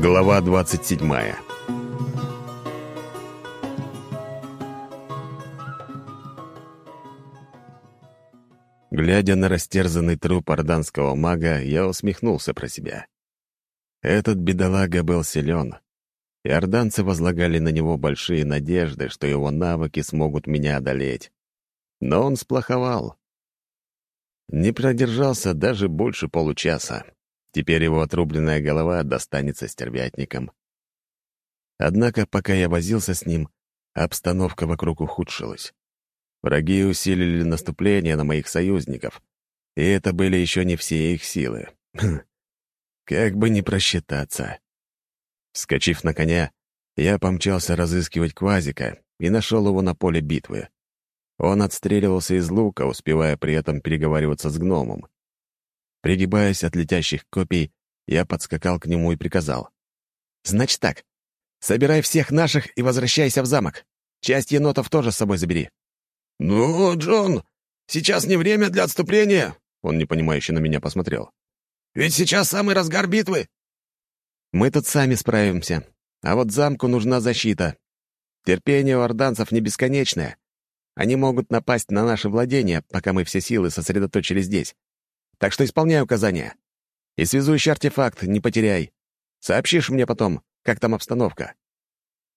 Глава 27 Глядя на растерзанный труп орданского мага, я усмехнулся про себя. Этот бедолага был силен, и орданцы возлагали на него большие надежды, что его навыки смогут меня одолеть. Но он сплоховал. Не продержался даже больше получаса. Теперь его отрубленная голова достанется стервятникам. Однако, пока я возился с ним, обстановка вокруг ухудшилась. Враги усилили наступление на моих союзников, и это были еще не все их силы. Как бы не просчитаться. Скочив на коня, я помчался разыскивать Квазика и нашел его на поле битвы. Он отстреливался из лука, успевая при этом переговариваться с гномом. Пригибаясь от летящих копий, я подскакал к нему и приказал. «Значит так, собирай всех наших и возвращайся в замок. Часть енотов тоже с собой забери». «Ну, Джон, сейчас не время для отступления», — он непонимающе на меня посмотрел. «Ведь сейчас самый разгар битвы». «Мы тут сами справимся, а вот замку нужна защита. Терпение у орданцев не бесконечное. Они могут напасть на наши владения, пока мы все силы сосредоточили здесь. Так что исполняй указания. И связующий артефакт не потеряй. Сообщишь мне потом, как там обстановка».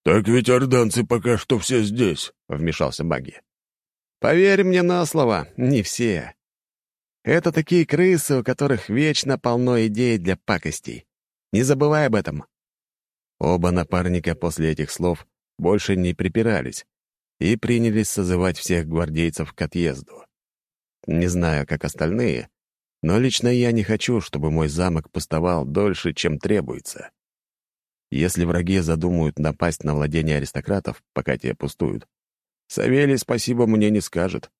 «Так ведь орданцы пока что все здесь», — вмешался Багги. «Поверь мне на слово, не все. Это такие крысы, у которых вечно полно идей для пакостей. Не забывай об этом». Оба напарника после этих слов больше не припирались, и принялись созывать всех гвардейцев к отъезду. Не знаю, как остальные, но лично я не хочу, чтобы мой замок пустовал дольше, чем требуется. Если враги задумают напасть на владение аристократов, пока те пустуют, Савелий спасибо мне не скажет.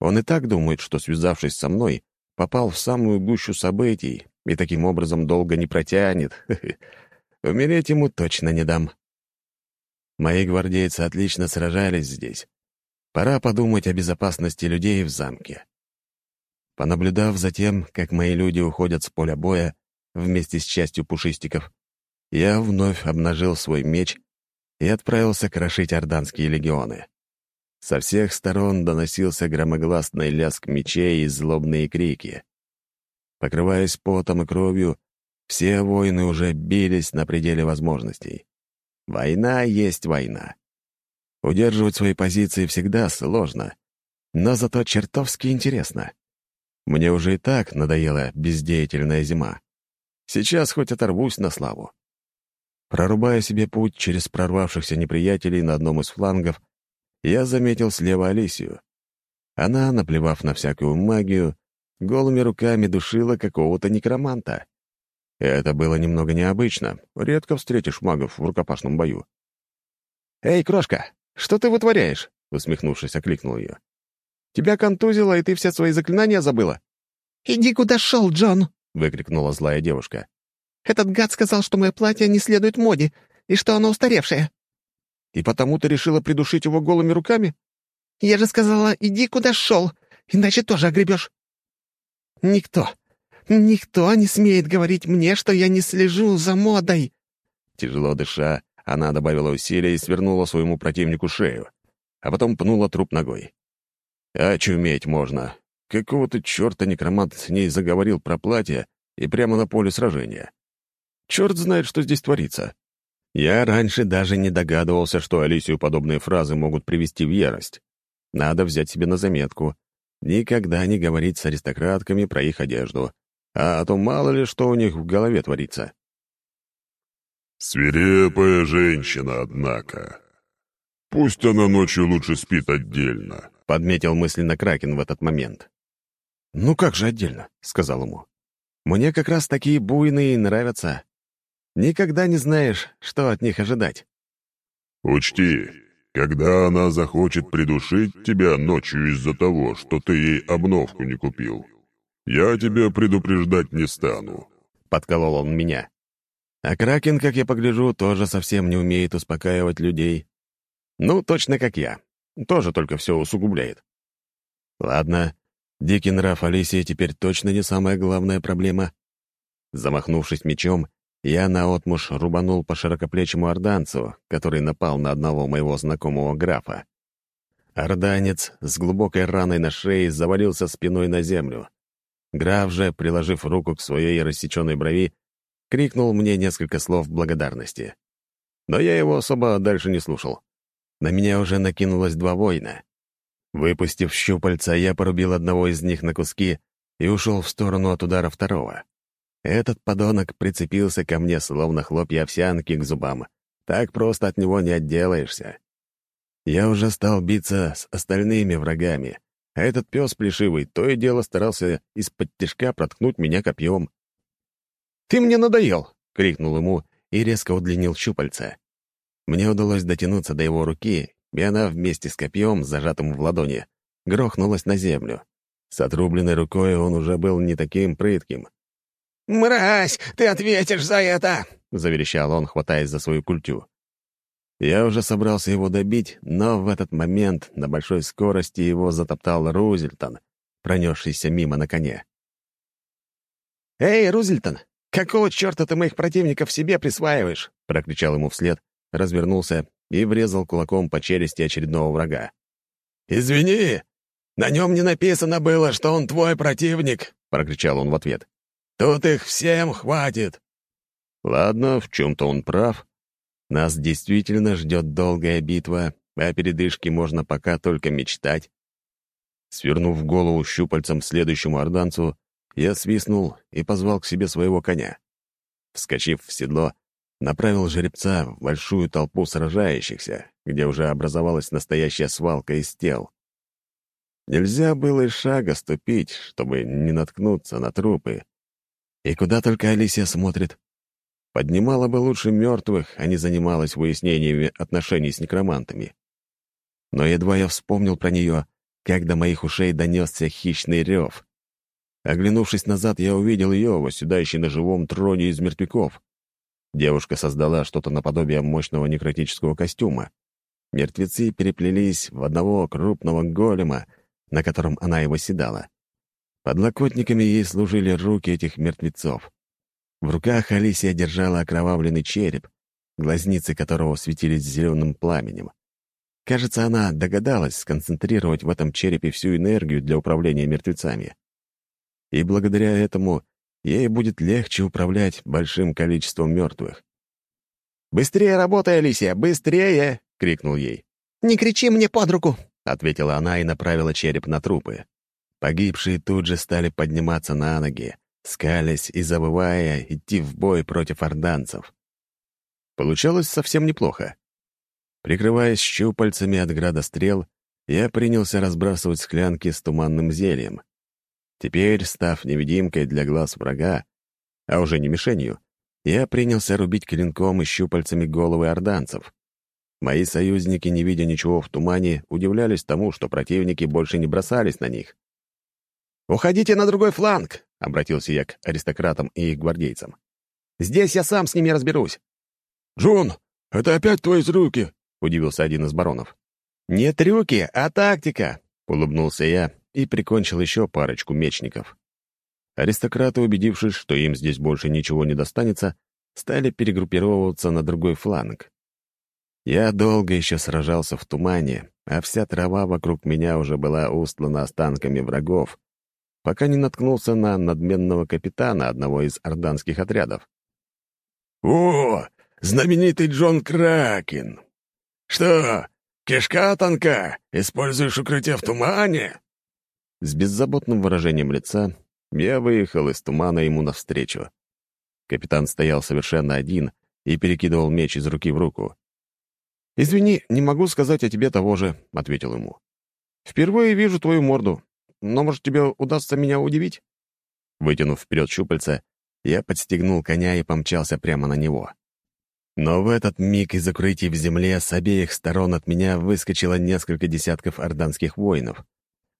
Он и так думает, что, связавшись со мной, попал в самую гущу событий и таким образом долго не протянет. Умереть ему точно не дам. Мои гвардейцы отлично сражались здесь. Пора подумать о безопасности людей в замке. Понаблюдав за тем, как мои люди уходят с поля боя вместе с частью пушистиков, я вновь обнажил свой меч и отправился крошить орданские легионы. Со всех сторон доносился громогласный лязг мечей и злобные крики. Покрываясь потом и кровью, все воины уже бились на пределе возможностей. Война есть война. Удерживать свои позиции всегда сложно, но зато чертовски интересно. Мне уже и так надоела бездеятельная зима. Сейчас хоть оторвусь на славу. Прорубая себе путь через прорвавшихся неприятелей на одном из флангов, я заметил слева Алисию. Она, наплевав на всякую магию, голыми руками душила какого-то некроманта. Это было немного необычно. Редко встретишь магов в рукопашном бою. «Эй, крошка, что ты вытворяешь?» — усмехнувшись, окликнул ее. «Тебя контузило, и ты все свои заклинания забыла?» «Иди куда шел, Джон!» — выкрикнула злая девушка. «Этот гад сказал, что мое платье не следует моде, и что оно устаревшее». «И потому ты решила придушить его голыми руками?» «Я же сказала, иди куда шел, иначе тоже огребешь». «Никто, «Никто не смеет говорить мне, что я не слежу за модой!» Тяжело дыша, она добавила усилия и свернула своему противнику шею, а потом пнула труп ногой. А чуметь можно. Какого-то черта некромант с ней заговорил про платье и прямо на поле сражения. Черт знает, что здесь творится. Я раньше даже не догадывался, что Алисию подобные фразы могут привести в ярость. Надо взять себе на заметку. Никогда не говорить с аристократками про их одежду а то мало ли что у них в голове творится. «Свирепая женщина, однако. Пусть она ночью лучше спит отдельно», — подметил мысленно Кракен в этот момент. «Ну как же отдельно?» — сказал ему. «Мне как раз такие буйные нравятся. Никогда не знаешь, что от них ожидать». «Учти, когда она захочет придушить тебя ночью из-за того, что ты ей обновку не купил, «Я тебя предупреждать не стану», — подколол он меня. А Кракен, как я погляжу, тоже совсем не умеет успокаивать людей. Ну, точно как я. Тоже только все усугубляет. Ладно, дикий нрав Алисии теперь точно не самая главная проблема. Замахнувшись мечом, я наотмуж рубанул по широкоплечему орданцу, который напал на одного моего знакомого графа. Орданец с глубокой раной на шее завалился спиной на землю. Граф же, приложив руку к своей рассеченной брови, крикнул мне несколько слов благодарности. Но я его особо дальше не слушал. На меня уже накинулось два воина. Выпустив щупальца, я порубил одного из них на куски и ушел в сторону от удара второго. Этот подонок прицепился ко мне, словно хлопья овсянки к зубам. Так просто от него не отделаешься. Я уже стал биться с остальными врагами, а этот пес плешивый то и дело старался из-под тяжка проткнуть меня копьем. «Ты мне надоел!» — крикнул ему и резко удлинил щупальца. Мне удалось дотянуться до его руки, и она вместе с копьем, зажатым в ладони, грохнулась на землю. С отрубленной рукой он уже был не таким прытким. «Мразь, ты ответишь за это!» — заверещал он, хватаясь за свою культю. Я уже собрался его добить, но в этот момент на большой скорости его затоптал Рузельтон, пронесшийся мимо на коне. «Эй, Рузельтон, какого черта ты моих противников себе присваиваешь?» — прокричал ему вслед, развернулся и врезал кулаком по челюсти очередного врага. «Извини, на нем не написано было, что он твой противник», — прокричал он в ответ. «Тут их всем хватит». Ладно, в чем-то он прав. Нас действительно ждет долгая битва, а о передышке можно пока только мечтать. Свернув голову щупальцем следующему орданцу, я свистнул и позвал к себе своего коня. Вскочив в седло, направил жеребца в большую толпу сражающихся, где уже образовалась настоящая свалка из тел. Нельзя было и шага ступить, чтобы не наткнуться на трупы. И куда только Алисия смотрит. Поднимала бы лучше мертвых, а не занималась выяснениями отношений с некромантами. Но едва я вспомнил про нее, как до моих ушей донесся хищный рев. Оглянувшись назад, я увидел ее, восседающей на живом троне из мертвяков. Девушка создала что-то наподобие мощного некротического костюма. Мертвецы переплелись в одного крупного голема, на котором она его седала. Подлокотниками ей служили руки этих мертвецов. В руках Алисия держала окровавленный череп, глазницы которого светились зеленым пламенем. Кажется, она догадалась сконцентрировать в этом черепе всю энергию для управления мертвецами. И благодаря этому ей будет легче управлять большим количеством мертвых. «Быстрее работай, Алисия, быстрее!» — крикнул ей. «Не кричи мне под руку!» — ответила она и направила череп на трупы. Погибшие тут же стали подниматься на ноги, скалясь и забывая идти в бой против орданцев. Получалось совсем неплохо. Прикрываясь щупальцами от града стрел, я принялся разбрасывать склянки с туманным зельем. Теперь, став невидимкой для глаз врага, а уже не мишенью, я принялся рубить клинком и щупальцами головы орданцев. Мои союзники, не видя ничего в тумане, удивлялись тому, что противники больше не бросались на них. «Уходите на другой фланг!» — обратился я к аристократам и их гвардейцам. «Здесь я сам с ними разберусь». «Джон, это опять твои руки!» — удивился один из баронов. «Не трюки, а тактика!» — улыбнулся я и прикончил еще парочку мечников. Аристократы, убедившись, что им здесь больше ничего не достанется, стали перегруппировываться на другой фланг. Я долго еще сражался в тумане, а вся трава вокруг меня уже была устлана останками врагов, пока не наткнулся на надменного капитана одного из орданских отрядов. «О, знаменитый Джон Кракен! Что, кишка тонка? Используешь укрытие в тумане?» С беззаботным выражением лица я выехал из тумана ему навстречу. Капитан стоял совершенно один и перекидывал меч из руки в руку. «Извини, не могу сказать о тебе того же», — ответил ему. «Впервые вижу твою морду, но, может, тебе удастся меня удивить?» Вытянув вперед щупальца, я подстегнул коня и помчался прямо на него. Но в этот миг из укрытий в земле с обеих сторон от меня выскочило несколько десятков орданских воинов.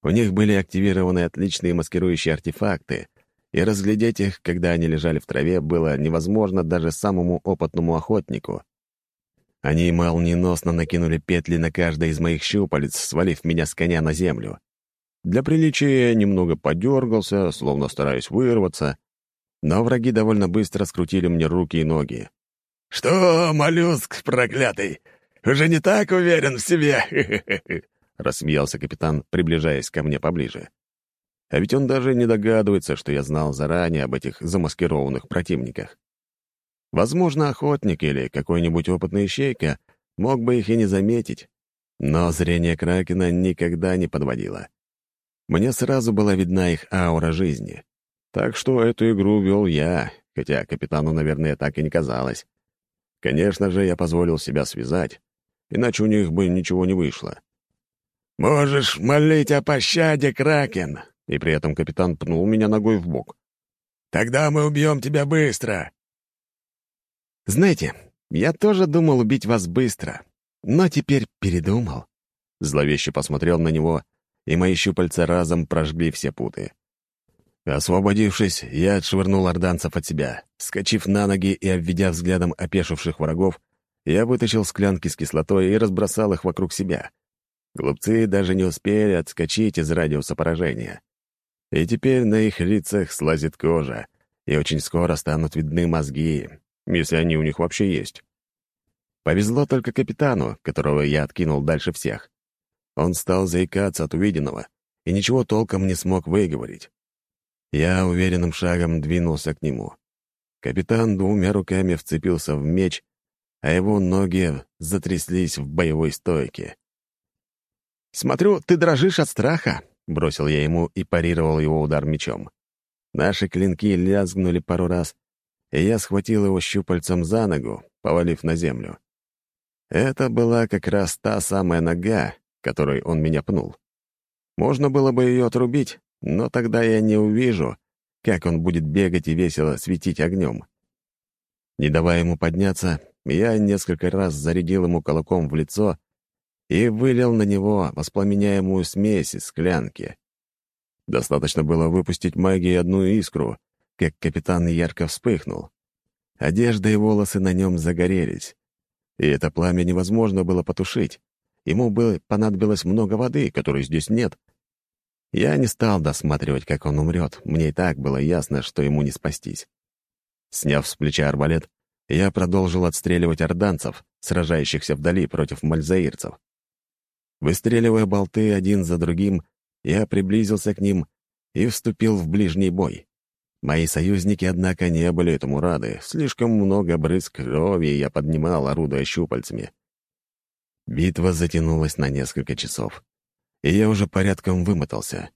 У них были активированы отличные маскирующие артефакты, и разглядеть их, когда они лежали в траве, было невозможно даже самому опытному охотнику. Они молниеносно накинули петли на каждое из моих щупалец, свалив меня с коня на землю. Для приличия я немного подергался, словно стараясь вырваться, но враги довольно быстро скрутили мне руки и ноги. «Что, моллюск проклятый, уже не так уверен в себе?» — рассмеялся капитан, приближаясь ко мне поближе. А ведь он даже не догадывается, что я знал заранее об этих замаскированных противниках. Возможно, охотник или какой-нибудь опытный ищейка мог бы их и не заметить, но зрение Кракена никогда не подводило. Мне сразу была видна их аура жизни. Так что эту игру вел я, хотя капитану, наверное, так и не казалось. Конечно же, я позволил себя связать, иначе у них бы ничего не вышло. «Можешь молить о пощаде, Кракен!» И при этом капитан пнул меня ногой в бок. «Тогда мы убьем тебя быстро!» «Знаете, я тоже думал убить вас быстро, но теперь передумал». Зловеще посмотрел на него, и мои щупальца разом прожгли все путы. Освободившись, я отшвырнул орданцев от себя. Скочив на ноги и обведя взглядом опешивших врагов, я вытащил склянки с кислотой и разбросал их вокруг себя. Глупцы даже не успели отскочить из радиуса поражения. И теперь на их лицах слазит кожа, и очень скоро станут видны мозги, если они у них вообще есть. Повезло только капитану, которого я откинул дальше всех. Он стал заикаться от увиденного и ничего толком не смог выговорить. Я уверенным шагом двинулся к нему. Капитан двумя руками вцепился в меч, а его ноги затряслись в боевой стойке. «Смотрю, ты дрожишь от страха», — бросил я ему и парировал его удар мечом. Наши клинки лязгнули пару раз, и я схватил его щупальцем за ногу, повалив на землю. Это была как раз та самая нога, которой он меня пнул. Можно было бы ее отрубить, но тогда я не увижу, как он будет бегать и весело светить огнем. Не давая ему подняться, я несколько раз зарядил ему кулаком в лицо и вылил на него воспламеняемую смесь из склянки. Достаточно было выпустить магии одну искру, как капитан ярко вспыхнул. Одежда и волосы на нем загорелись. И это пламя невозможно было потушить. Ему бы понадобилось много воды, которой здесь нет — я не стал досматривать, как он умрет. Мне и так было ясно, что ему не спастись. Сняв с плеча арбалет, я продолжил отстреливать орданцев, сражающихся вдали против мальзаирцев. Выстреливая болты один за другим, я приблизился к ним и вступил в ближний бой. Мои союзники, однако, не были этому рады. Слишком много брызг крови я поднимал, орудуя щупальцами. Битва затянулась на несколько часов и я уже порядком вымотался.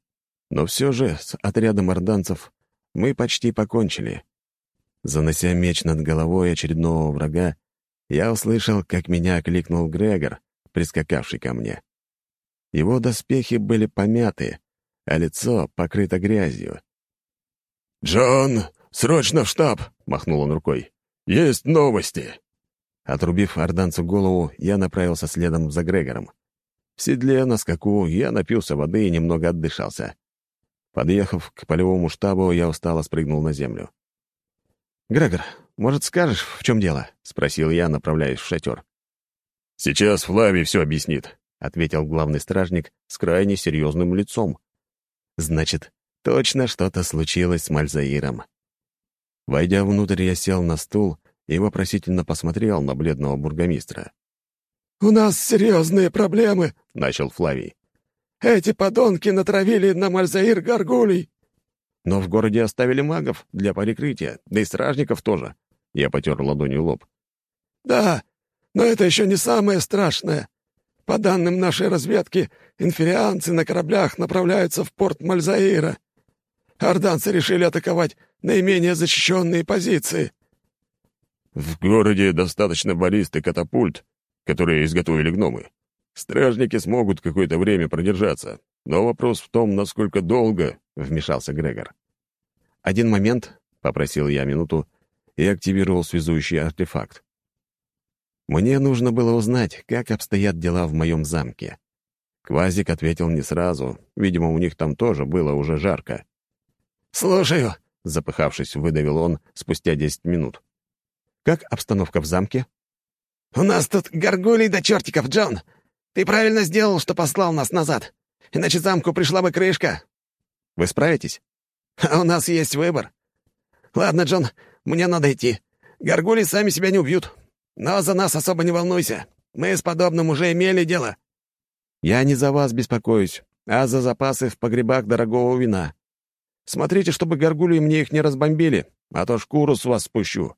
Но все же с отрядом орданцев мы почти покончили. Занося меч над головой очередного врага, я услышал, как меня окликнул Грегор, прискакавший ко мне. Его доспехи были помяты, а лицо покрыто грязью. «Джон, срочно в штаб!» — махнул он рукой. «Есть новости!» Отрубив орданцу голову, я направился следом за Грегором. В седле, на скаку, я напился воды и немного отдышался. Подъехав к полевому штабу, я устало спрыгнул на землю. «Грегор, может, скажешь, в чем дело?» — спросил я, направляясь в шатер. «Сейчас Флавий все объяснит», — ответил главный стражник с крайне серьезным лицом. «Значит, точно что-то случилось с Мальзаиром». Войдя внутрь, я сел на стул и вопросительно посмотрел на бледного бургомистра. «У нас серьезные проблемы», — начал Флавий. «Эти подонки натравили на Мальзаир горгулей». «Но в городе оставили магов для перекрытия, да и стражников тоже». Я потер ладонью лоб. «Да, но это еще не самое страшное. По данным нашей разведки, инферианцы на кораблях направляются в порт Мальзаира. Орданцы решили атаковать наименее защищенные позиции». «В городе достаточно баллист и катапульт, которые изготовили гномы. Стражники смогут какое-то время продержаться, но вопрос в том, насколько долго, — вмешался Грегор. «Один момент», — попросил я минуту и активировал связующий артефакт. Мне нужно было узнать, как обстоят дела в моем замке. Квазик ответил не сразу, видимо, у них там тоже было уже жарко. «Слушаю», — запыхавшись, выдавил он спустя десять минут. «Как обстановка в замке?» «У нас тут горгулей до чертиков, Джон. Ты правильно сделал, что послал нас назад. Иначе замку пришла бы крышка». «Вы справитесь?» «А у нас есть выбор. «Ладно, Джон, мне надо идти. Горгули сами себя не убьют. Но за нас особо не волнуйся. Мы с подобным уже имели дело». «Я не за вас беспокоюсь, а за запасы в погребах дорогого вина. Смотрите, чтобы горгули мне их не разбомбили, а то шкуру с вас спущу».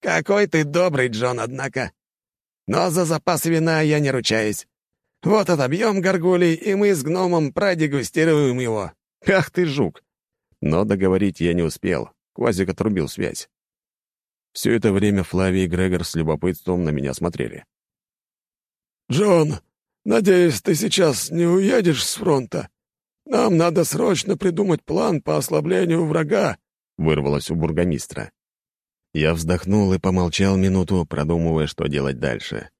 «Какой ты добрый, Джон, однако. Но за запасы вина я не ручаюсь. Вот отобьем горгулей, и мы с гномом продегустируем его». «Ах ты, жук!» Но договорить я не успел. Квазик отрубил связь. Все это время Флавий и Грегор с любопытством на меня смотрели. «Джон, надеюсь, ты сейчас не уедешь с фронта? Нам надо срочно придумать план по ослаблению врага», — вырвалось у бургомистра. Я вздохнул и помолчал минуту, продумывая, что делать дальше.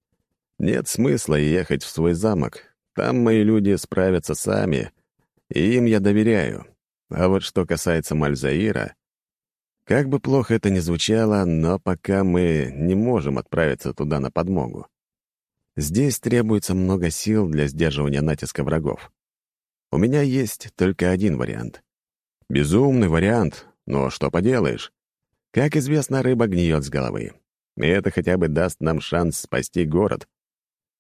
Нет смысла ехать в свой замок. Там мои люди справятся сами, и им я доверяю. А вот что касается Мальзаира, как бы плохо это ни звучало, но пока мы не можем отправиться туда на подмогу. Здесь требуется много сил для сдерживания натиска врагов. У меня есть только один вариант. Безумный вариант, но что поделаешь. Как известно, рыба гниет с головы. И это хотя бы даст нам шанс спасти город.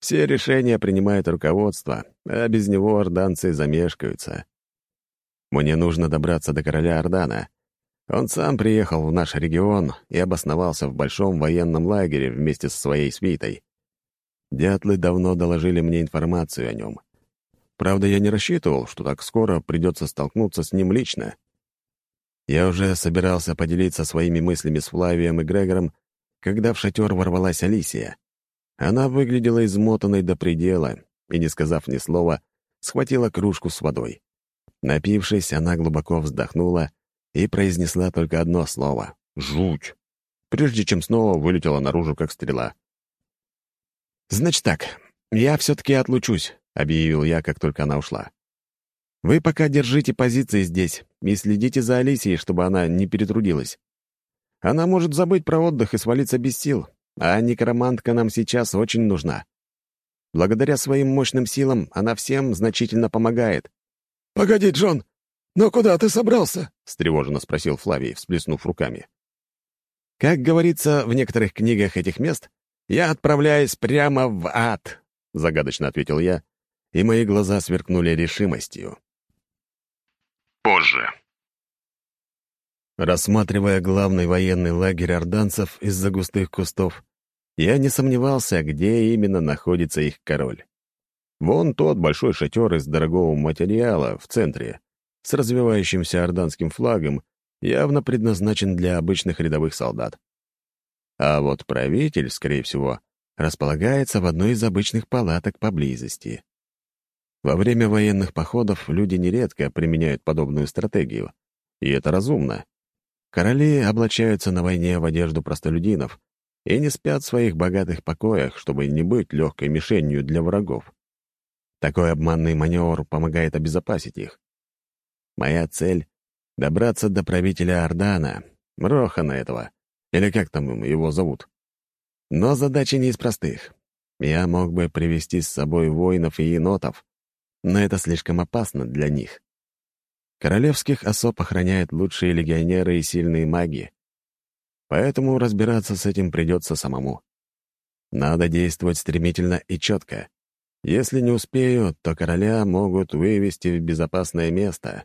Все решения принимает руководство, а без него орданцы замешкаются. Мне нужно добраться до короля Ордана. Он сам приехал в наш регион и обосновался в большом военном лагере вместе со своей свитой. Дятлы давно доложили мне информацию о нем. Правда, я не рассчитывал, что так скоро придется столкнуться с ним лично. Я уже собирался поделиться своими мыслями с Флавием и Грегором, когда в шатер ворвалась Алисия. Она выглядела измотанной до предела и, не сказав ни слова, схватила кружку с водой. Напившись, она глубоко вздохнула и произнесла только одно слово — «жуть», прежде чем снова вылетела наружу, как стрела. «Значит так, я все-таки отлучусь», — объявил я, как только она ушла. Вы пока держите позиции здесь и следите за Алисией, чтобы она не перетрудилась. Она может забыть про отдых и свалиться без сил, а некромантка нам сейчас очень нужна. Благодаря своим мощным силам она всем значительно помогает». «Погоди, Джон, но куда ты собрался?» — встревоженно спросил Флавий, всплеснув руками. «Как говорится в некоторых книгах этих мест, я отправляюсь прямо в ад», — загадочно ответил я, и мои глаза сверкнули решимостью позже. Рассматривая главный военный лагерь орданцев из-за густых кустов, я не сомневался, где именно находится их король. Вон тот большой шатер из дорогого материала в центре, с развивающимся орданским флагом, явно предназначен для обычных рядовых солдат. А вот правитель, скорее всего, располагается в одной из обычных палаток поблизости. Во время военных походов люди нередко применяют подобную стратегию, и это разумно. Короли облачаются на войне в одежду простолюдинов и не спят в своих богатых покоях, чтобы не быть легкой мишенью для врагов. Такой обманный маневр помогает обезопасить их. Моя цель — добраться до правителя Ордана, Рохана этого, или как там его зовут. Но задача не из простых. Я мог бы привести с собой воинов и енотов, но это слишком опасно для них. Королевских особ охраняют лучшие легионеры и сильные маги. Поэтому разбираться с этим придется самому. Надо действовать стремительно и четко. Если не успею, то короля могут вывести в безопасное место.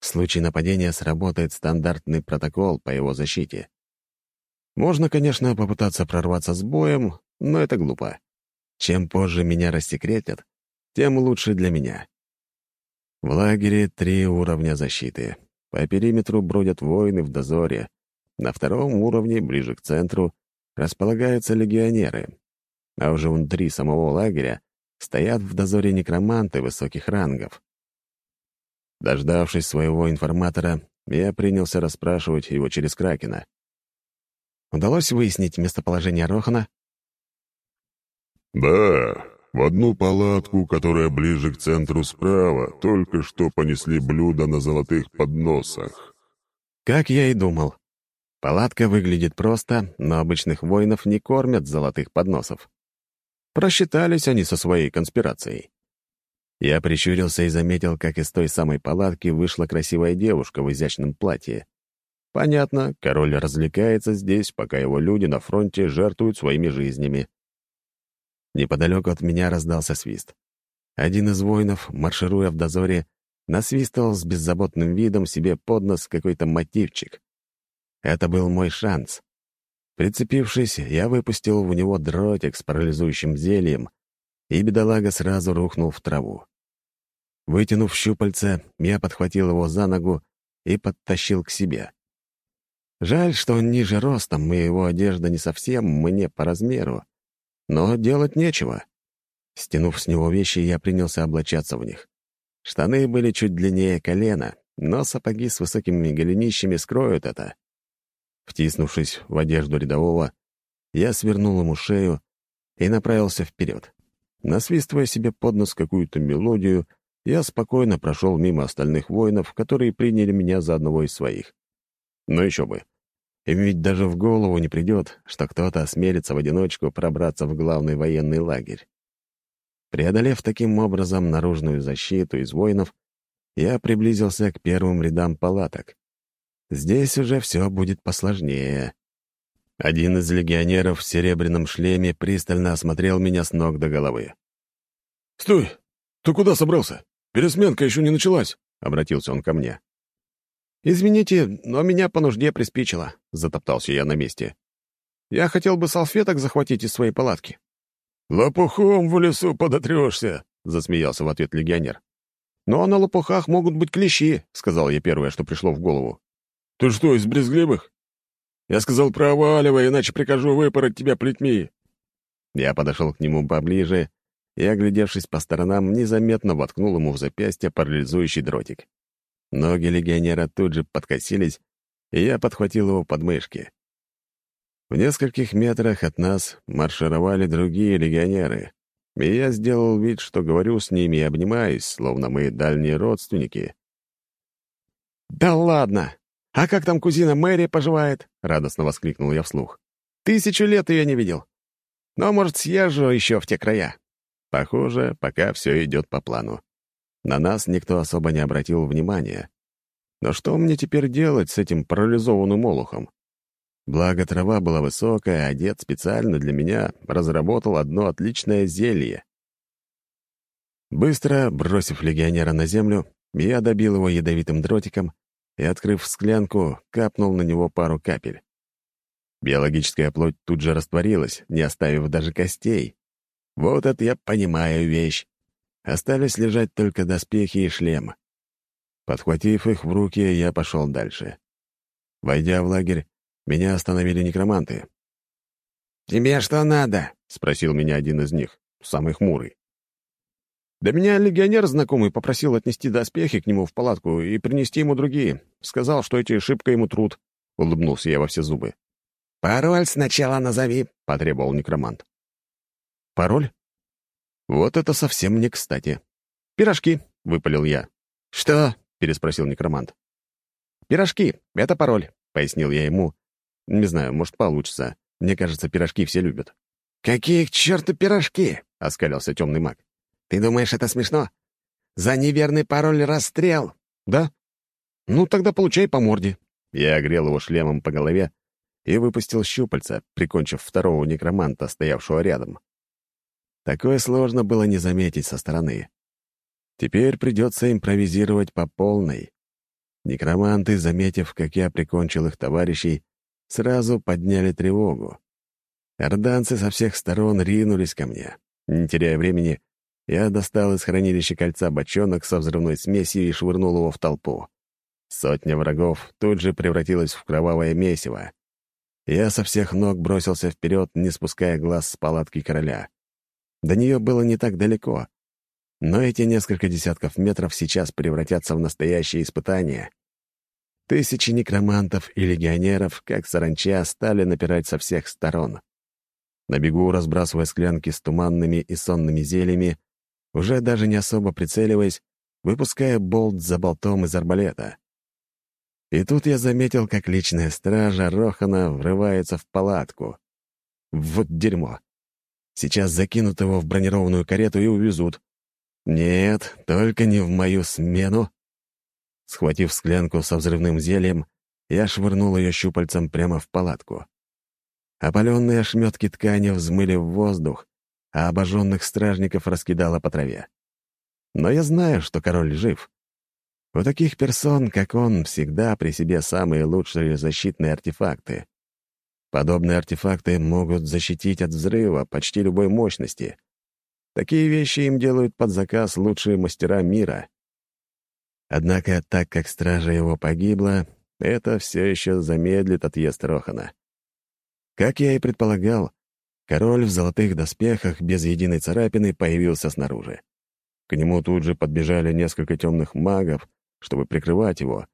В случае нападения сработает стандартный протокол по его защите. Можно, конечно, попытаться прорваться с боем, но это глупо. Чем позже меня рассекретят, тем лучше для меня. В лагере три уровня защиты. По периметру бродят воины в дозоре. На втором уровне, ближе к центру, располагаются легионеры. А уже внутри самого лагеря стоят в дозоре некроманты высоких рангов. Дождавшись своего информатора, я принялся расспрашивать его через Кракена. Удалось выяснить местоположение Рохана? «Да, в одну палатку, которая ближе к центру справа, только что понесли блюда на золотых подносах. Как я и думал. Палатка выглядит просто, но обычных воинов не кормят золотых подносов. Просчитались они со своей конспирацией. Я прищурился и заметил, как из той самой палатки вышла красивая девушка в изящном платье. Понятно, король развлекается здесь, пока его люди на фронте жертвуют своими жизнями. Неподалеку от меня раздался свист. Один из воинов, маршируя в дозоре, насвистывал с беззаботным видом себе под нос какой-то мотивчик. Это был мой шанс. Прицепившись, я выпустил в него дротик с парализующим зельем, и бедолага сразу рухнул в траву. Вытянув щупальца, я подхватил его за ногу и подтащил к себе. Жаль, что он ниже ростом, и его одежда не совсем мне по размеру. Но делать нечего. Стянув с него вещи, я принялся облачаться в них. Штаны были чуть длиннее колена, но сапоги с высокими голенищами скроют это. Втиснувшись в одежду рядового, я свернул ему шею и направился вперед. Насвистывая себе под нос какую-то мелодию, я спокойно прошел мимо остальных воинов, которые приняли меня за одного из своих. Но еще бы. Им ведь даже в голову не придет, что кто-то осмелится в одиночку пробраться в главный военный лагерь. Преодолев таким образом наружную защиту из воинов, я приблизился к первым рядам палаток. Здесь уже все будет посложнее. Один из легионеров в серебряном шлеме пристально осмотрел меня с ног до головы. «Стой! Ты куда собрался? Пересменка еще не началась!» — обратился он ко мне. «Извините, но меня по нужде приспичило», — затоптался я на месте. «Я хотел бы салфеток захватить из своей палатки». «Лопухом в лесу подотрешься», — засмеялся в ответ легионер. «Но на лопухах могут быть клещи», — сказал я первое, что пришло в голову. «Ты что, из брезгливых?» «Я сказал, проваливай, иначе прикажу выпороть тебя плетьми». Я подошел к нему поближе и, оглядевшись по сторонам, незаметно воткнул ему в запястье парализующий дротик. Ноги легионера тут же подкосились, и я подхватил его под мышки. В нескольких метрах от нас маршировали другие легионеры, и я сделал вид, что говорю с ними и обнимаюсь, словно мы дальние родственники. «Да ладно! А как там кузина Мэри поживает?» — радостно воскликнул я вслух. «Тысячу лет ее не видел. Но, может, съезжу еще в те края». Похоже, пока все идет по плану. На нас никто особо не обратил внимания. Но что мне теперь делать с этим парализованным олухом? Благо, трава была высокая, а дед специально для меня разработал одно отличное зелье. Быстро бросив легионера на землю, я добил его ядовитым дротиком и, открыв склянку, капнул на него пару капель. Биологическая плоть тут же растворилась, не оставив даже костей. Вот это я понимаю вещь. Остались лежать только доспехи и шлем. Подхватив их в руки, я пошел дальше. Войдя в лагерь, меня остановили некроманты. «Тебе что надо?» — спросил меня один из них, самый хмурый. «Да меня легионер знакомый попросил отнести доспехи к нему в палатку и принести ему другие. Сказал, что эти шибко ему труд», — улыбнулся я во все зубы. «Пароль сначала назови», — потребовал некромант. «Пароль? Вот это совсем не кстати. «Пирожки», — выпалил я. «Что?» — переспросил некромант. «Пирожки — это пароль», — пояснил я ему. «Не знаю, может, получится. Мне кажется, пирожки все любят». «Какие к черту пирожки?» — оскалился темный маг. «Ты думаешь, это смешно? За неверный пароль расстрел!» «Да? Ну, тогда получай по морде». Я огрел его шлемом по голове и выпустил щупальца, прикончив второго некроманта, стоявшего рядом. Такое сложно было не заметить со стороны. Теперь придется импровизировать по полной. Некроманты, заметив, как я прикончил их товарищей, сразу подняли тревогу. Орданцы со всех сторон ринулись ко мне. Не теряя времени, я достал из хранилища кольца бочонок со взрывной смесью и швырнул его в толпу. Сотня врагов тут же превратилась в кровавое месиво. Я со всех ног бросился вперед, не спуская глаз с палатки короля. До нее было не так далеко. Но эти несколько десятков метров сейчас превратятся в настоящее испытание. Тысячи некромантов и легионеров, как саранча, стали напирать со всех сторон. На бегу, разбрасывая склянки с туманными и сонными зельями, уже даже не особо прицеливаясь, выпуская болт за болтом из арбалета. И тут я заметил, как личная стража Рохана врывается в палатку. Вот дерьмо. Сейчас закинут его в бронированную карету и увезут. Нет, только не в мою смену. Схватив склянку со взрывным зельем, я швырнул ее щупальцем прямо в палатку. Опаленные ошметки ткани взмыли в воздух, а обожженных стражников раскидало по траве. Но я знаю, что король жив. У таких персон, как он, всегда при себе самые лучшие защитные артефакты. Подобные артефакты могут защитить от взрыва почти любой мощности. Такие вещи им делают под заказ лучшие мастера мира. Однако, так как стража его погибла, это все еще замедлит отъезд Рохана. Как я и предполагал, король в золотых доспехах без единой царапины появился снаружи. К нему тут же подбежали несколько темных магов, чтобы прикрывать его,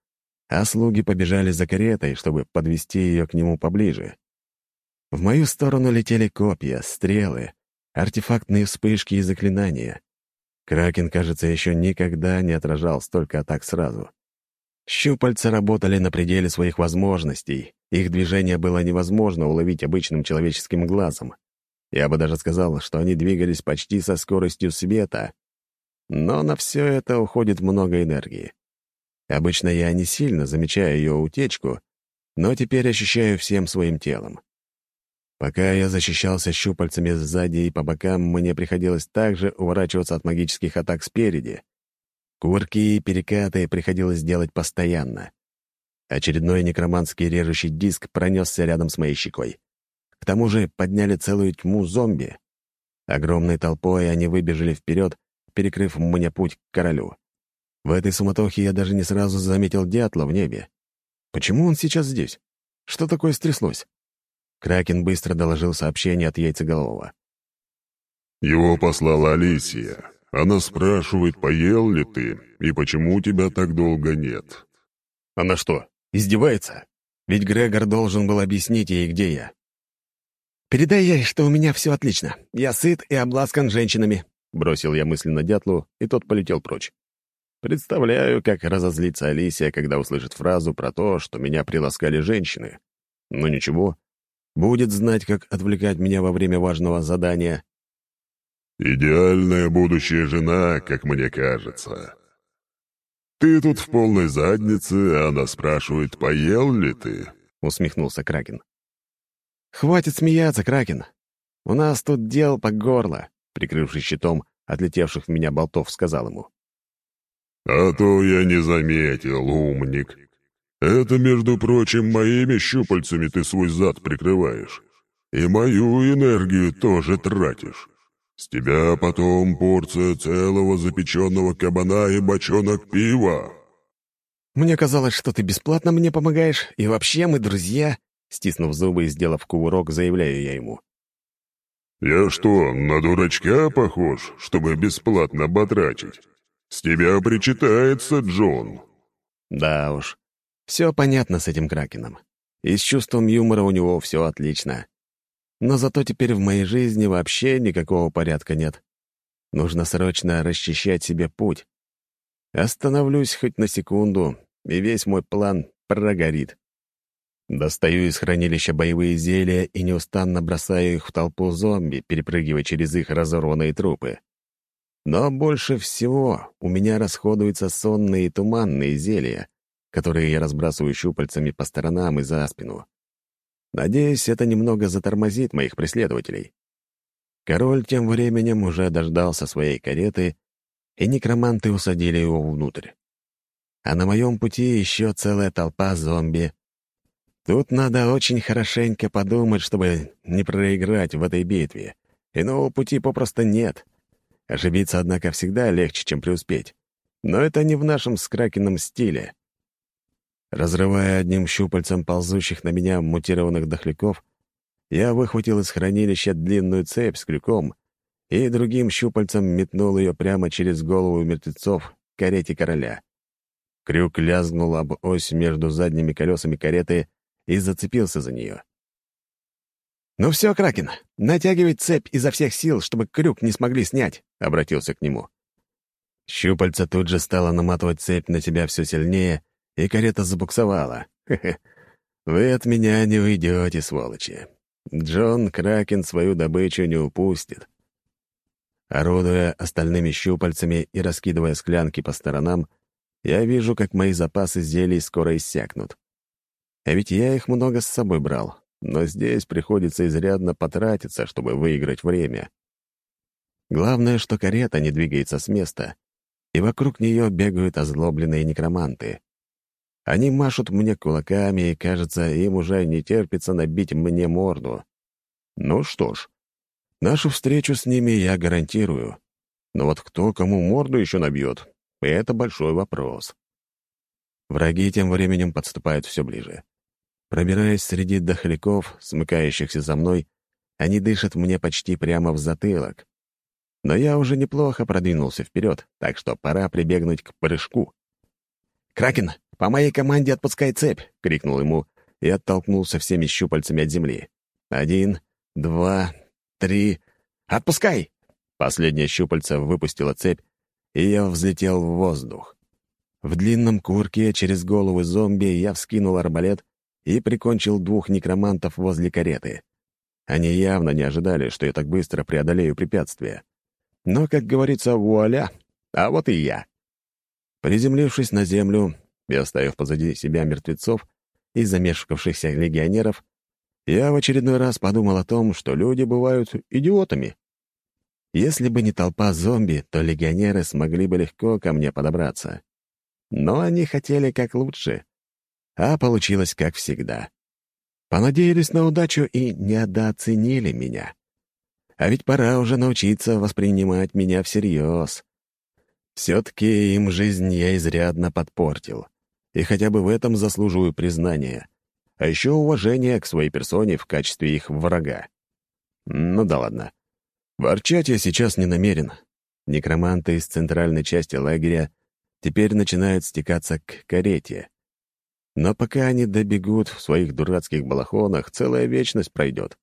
а слуги побежали за каретой, чтобы подвести ее к нему поближе. В мою сторону летели копья, стрелы, артефактные вспышки и заклинания. Кракен, кажется, еще никогда не отражал столько атак сразу. Щупальца работали на пределе своих возможностей, их движение было невозможно уловить обычным человеческим глазом. Я бы даже сказал, что они двигались почти со скоростью света. Но на все это уходит много энергии. Обычно я не сильно замечаю ее утечку, но теперь ощущаю всем своим телом. Пока я защищался щупальцами сзади и по бокам, мне приходилось также уворачиваться от магических атак спереди. Кувырки и перекаты приходилось делать постоянно. Очередной некроманский режущий диск пронесся рядом с моей щекой. К тому же подняли целую тьму зомби. Огромной толпой они выбежали вперед, перекрыв мне путь к королю. В этой суматохе я даже не сразу заметил дятла в небе. Почему он сейчас здесь? Что такое стряслось? Кракен быстро доложил сообщение от Яйцеголового. «Его послала Алисия. Она спрашивает, поел ли ты, и почему тебя так долго нет». «Она что, издевается? Ведь Грегор должен был объяснить ей, где я». «Передай ей, что у меня все отлично. Я сыт и обласкан женщинами», — бросил я мысленно дятлу, и тот полетел прочь. Представляю, как разозлится Алисия, когда услышит фразу про то, что меня приласкали женщины. Но ничего, Будет знать, как отвлекать меня во время важного задания. «Идеальная будущая жена, как мне кажется. Ты тут в полной заднице, а она спрашивает, поел ли ты?» — усмехнулся Кракен. «Хватит смеяться, Кракен. У нас тут дел по горло», — прикрывшись щитом отлетевших в меня болтов, сказал ему. «А то я не заметил, умник. Это, между прочим, моими щупальцами ты свой зад прикрываешь. И мою энергию тоже тратишь. С тебя потом порция целого запеченного кабана и бочонок пива». «Мне казалось, что ты бесплатно мне помогаешь, и вообще мы друзья», стиснув зубы и сделав кувырок, заявляю я ему. «Я что, на дурачка похож, чтобы бесплатно батрачить? С тебя причитается, Джон». «Да уж, все понятно с этим Кракеном. И с чувством юмора у него все отлично. Но зато теперь в моей жизни вообще никакого порядка нет. Нужно срочно расчищать себе путь. Остановлюсь хоть на секунду, и весь мой план прогорит. Достаю из хранилища боевые зелья и неустанно бросаю их в толпу зомби, перепрыгивая через их разорванные трупы. Но больше всего у меня расходуются сонные и туманные зелья, которые я разбрасываю щупальцами по сторонам и за спину. Надеюсь, это немного затормозит моих преследователей. Король тем временем уже дождался своей кареты, и некроманты усадили его внутрь. А на моем пути еще целая толпа зомби. Тут надо очень хорошенько подумать, чтобы не проиграть в этой битве. Иного пути попросту нет. Ошибиться, однако, всегда легче, чем преуспеть. Но это не в нашем с Кракеном стиле. Разрывая одним щупальцем ползущих на меня мутированных дохляков, я выхватил из хранилища длинную цепь с крюком и другим щупальцем метнул ее прямо через голову мертвецов к карете короля. Крюк лязгнул об ось между задними колесами кареты и зацепился за нее. «Ну все, Кракен, натягивай цепь изо всех сил, чтобы крюк не смогли снять», — обратился к нему. Щупальца тут же стало наматывать цепь на себя все сильнее, и карета забуксовала. Хе-хе. Вы от меня не уйдете, сволочи. Джон Кракен свою добычу не упустит. Орудуя остальными щупальцами и раскидывая склянки по сторонам, я вижу, как мои запасы зелий скоро иссякнут. А ведь я их много с собой брал, но здесь приходится изрядно потратиться, чтобы выиграть время. Главное, что карета не двигается с места, и вокруг нее бегают озлобленные некроманты. Они машут мне кулаками, и, кажется, им уже не терпится набить мне морду. Ну что ж, нашу встречу с ними я гарантирую. Но вот кто кому морду еще набьет, это большой вопрос. Враги тем временем подступают все ближе. Пробираясь среди дохляков, смыкающихся за мной, они дышат мне почти прямо в затылок. Но я уже неплохо продвинулся вперед, так что пора прибегнуть к прыжку. «Кракен, по моей команде отпускай цепь!» — крикнул ему и оттолкнулся всеми щупальцами от земли. «Один, два, три... Отпускай!» Последняя щупальца выпустила цепь, и я взлетел в воздух. В длинном курке через головы зомби я вскинул арбалет и прикончил двух некромантов возле кареты. Они явно не ожидали, что я так быстро преодолею препятствие. Но, как говорится, вуаля, а вот и я. Приземлившись на землю и оставив позади себя мертвецов и замешкавшихся легионеров, я в очередной раз подумал о том, что люди бывают идиотами. Если бы не толпа зомби, то легионеры смогли бы легко ко мне подобраться. Но они хотели как лучше, а получилось как всегда. Понадеялись на удачу и недооценили меня. А ведь пора уже научиться воспринимать меня всерьез. Все-таки им жизнь я изрядно подпортил. И хотя бы в этом заслуживаю признания. А еще уважение к своей персоне в качестве их врага. Ну да ладно. Ворчать я сейчас не намерен. Некроманты из центральной части лагеря теперь начинают стекаться к карете. Но пока они добегут в своих дурацких балахонах, целая вечность пройдет.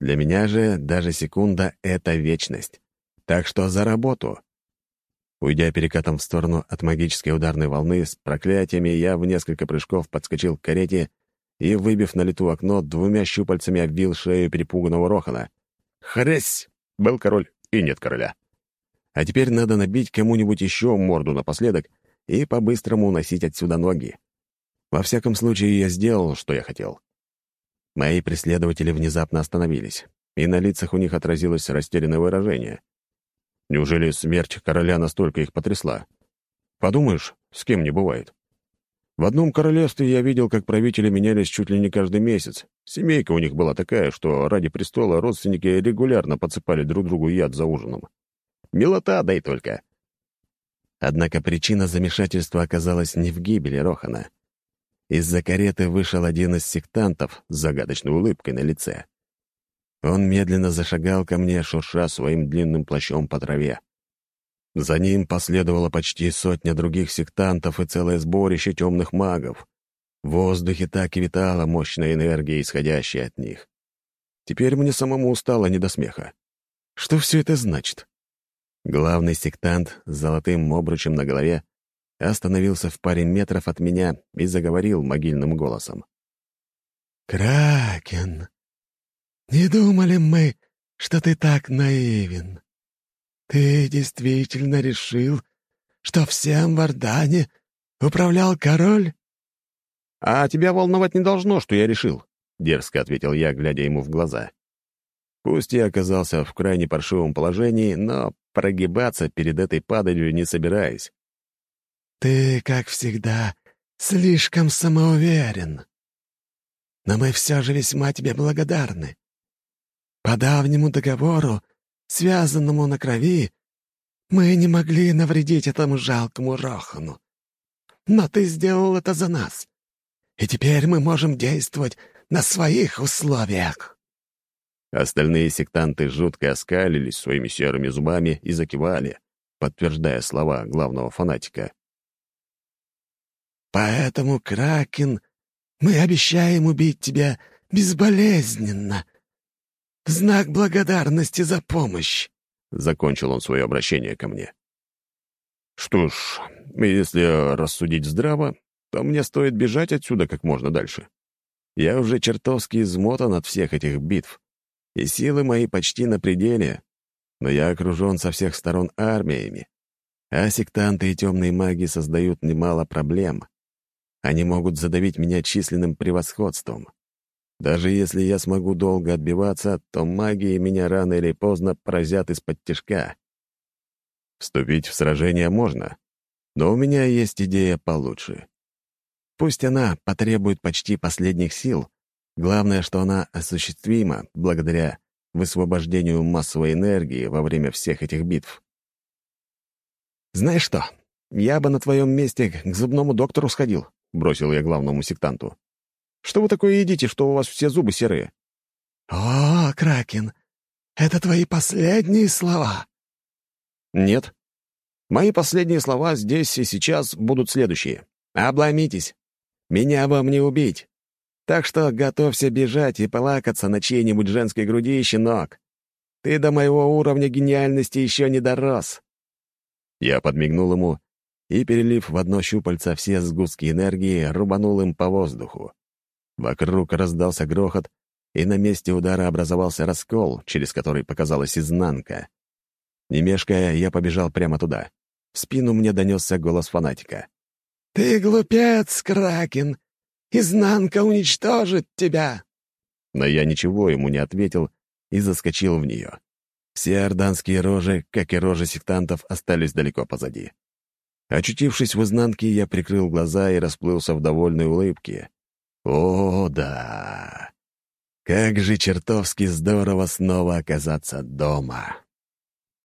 Для меня же даже секунда — это вечность. Так что за работу. Уйдя перекатом в сторону от магической ударной волны с проклятиями, я в несколько прыжков подскочил к карете и, выбив на лету окно, двумя щупальцами обвил шею перепуганного Рохана. «Хресь!» — был король, и нет короля. А теперь надо набить кому-нибудь еще морду напоследок и по-быстрому уносить отсюда ноги. Во всяком случае, я сделал, что я хотел. Мои преследователи внезапно остановились, и на лицах у них отразилось растерянное выражение. Неужели смерть короля настолько их потрясла? Подумаешь, с кем не бывает. В одном королевстве я видел, как правители менялись чуть ли не каждый месяц. Семейка у них была такая, что ради престола родственники регулярно подсыпали друг другу яд за ужином. Милота, дай только. Однако причина замешательства оказалась не в гибели Рохана. Из-за кареты вышел один из сектантов с загадочной улыбкой на лице. Он медленно зашагал ко мне, шурша своим длинным плащом по траве. За ним последовало почти сотня других сектантов и целое сборище темных магов. В воздухе так и витала мощная энергия, исходящая от них. Теперь мне самому стало не до смеха. Что все это значит? Главный сектант с золотым обручем на голове остановился в паре метров от меня и заговорил могильным голосом. «Кракен, не думали мы, что ты так наивен. Ты действительно решил, что всем в Ордане управлял король?» «А тебя волновать не должно, что я решил», — дерзко ответил я, глядя ему в глаза. Пусть я оказался в крайне паршивом положении, но прогибаться перед этой падалью не собираюсь. «Ты, как всегда, слишком самоуверен. Но мы все же весьма тебе благодарны. По давнему договору, связанному на крови, мы не могли навредить этому жалкому Рохану. Но ты сделал это за нас, и теперь мы можем действовать на своих условиях». Остальные сектанты жутко оскалились своими серыми зубами и закивали, подтверждая слова главного фанатика. Поэтому, Кракен, мы обещаем убить тебя безболезненно. Знак благодарности за помощь. Закончил он свое обращение ко мне. Что ж, если рассудить здраво, то мне стоит бежать отсюда как можно дальше. Я уже чертовски измотан от всех этих битв, и силы мои почти на пределе, но я окружен со всех сторон армиями, а сектанты и темные маги создают немало проблем. они могут задавить меня численным превосходством. Даже если я смогу долго отбиваться, то магии меня рано или поздно поразят из-под тишка. Вступить в сражение можно, но у меня есть идея получше. Пусть она потребует почти последних сил, главное, что она осуществима благодаря высвобождению массовой энергии во время всех этих битв. «Знаешь что, я бы на твоем месте к зубному доктору сходил», — бросил я главному сектанту. Что вы такое едите, что у вас все зубы серые?» «О, Кракен, это твои последние слова?» «Нет. Мои последние слова здесь и сейчас будут следующие. Обломитесь. Меня вам не убить. Так что готовься бежать и полакаться на чьей-нибудь женской груди, щенок. Ты до моего уровня гениальности еще не дорос». Я подмигнул ему и, перелив в одно щупальце все сгустки энергии, рубанул им по воздуху. Вокруг раздался грохот, и на месте удара образовался раскол, через который показалась изнанка. Не мешкая, я побежал прямо туда. В спину мне донесся голос фанатика. «Ты глупец, Кракен! Изнанка уничтожит тебя!» Но я ничего ему не ответил и заскочил в нее. Все орданские рожи, как и рожи сектантов, остались далеко позади. Очутившись в изнанке, я прикрыл глаза и расплылся в довольной улыбке. О, да! Как же чертовски здорово снова оказаться дома!